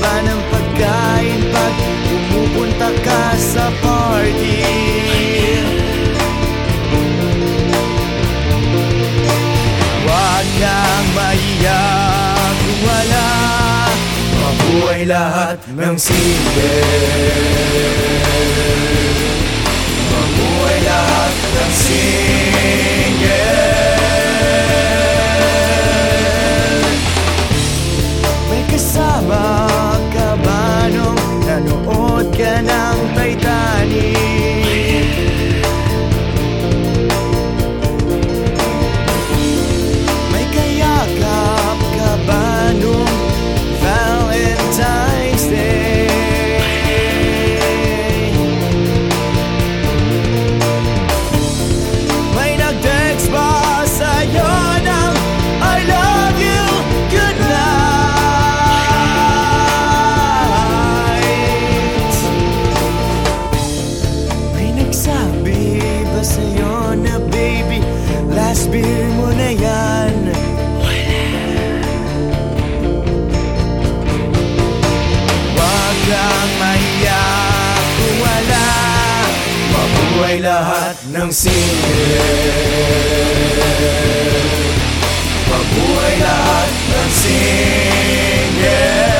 iba ng pagkain pag pumupunta ka sa party. Huwag kang maiyak, wala. Mabuhay lahat ng single Mabuhay lahat ng single may lahat ng single Mabuhay lahat ng single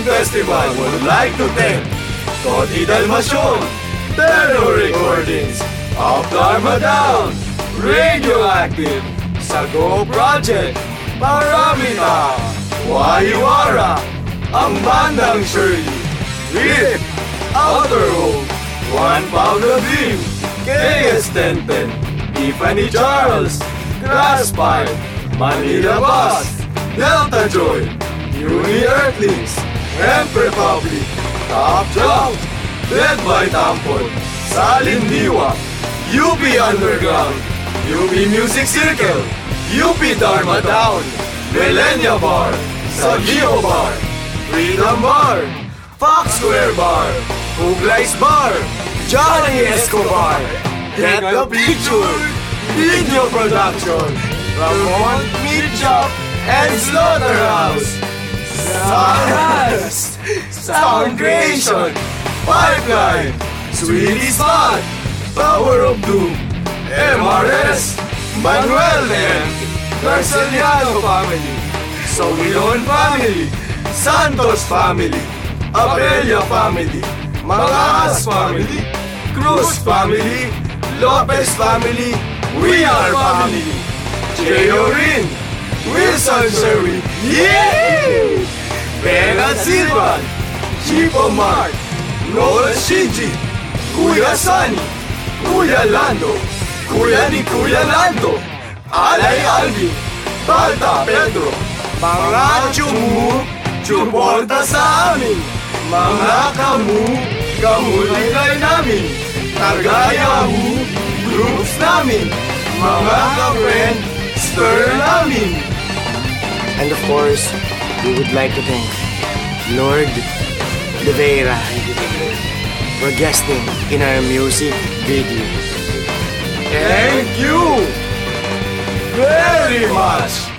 Film Festival would like to thank Toti Dalmacion, Terno Recordings, Up Dharma Down, Radioactive, Sago Project, Paramita, Waiwara, Ang Bandang Shirley, Rip, Outer Home, One Pound Beam, KS 1010, Tiffany Charles, Grass Pine, Manila Bus, Delta Joy, Uni Earthlings, Hemp Republic. Dead by Tampon Salin Diwa UP Underground. UP Music Circle. UP Dharma Down Millennia Bar. Saguijo Bar. Freedom Bar. Fox Square Bar. Puglais Bar. Johnny Escobar. Get the Picture. Video Production. Ramon Meat Shop and Slaughterhouse Sunrise Sound Creation Pipeline! Sweetie Spot Power of Doom! MRS Manuel and Garceliano family! Sawilon family! Santos family! Abelia family! Mangas family! Cruz family! Lopez family! We are family! J.O. Wilson Sherwin Yeah! Benat Silvan Chipo Mark Noel Shinji Kuya Sani Kuya Lando Kuya ni Kuya Lando Alay Alvin Balta Pedro Mga Chumu Chuporta sa amin Mga kamu Kamulikay namin Tagayahu Groups namin Mga ka-friend Namin And of course, we would like to thank Lord De Vera. For guesting in our music video. Thank you very much